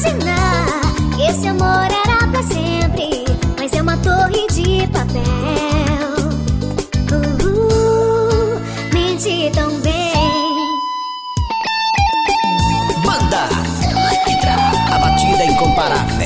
imaginar que esse amor era pra sempre, mas é uma torre de papel. Uh, uh tão bem. Manda, entra, a batida é incomparável.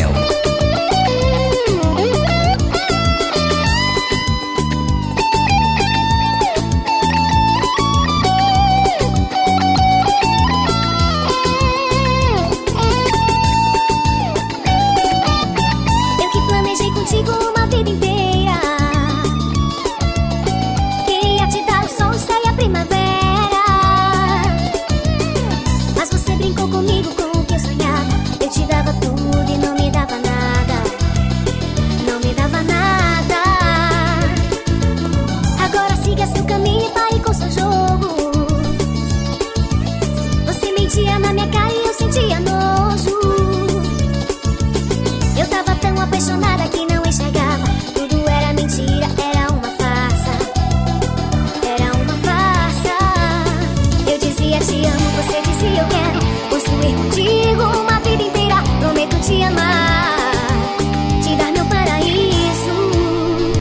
contigo uma vida inteira. Queria te dar o sol, e a primavera.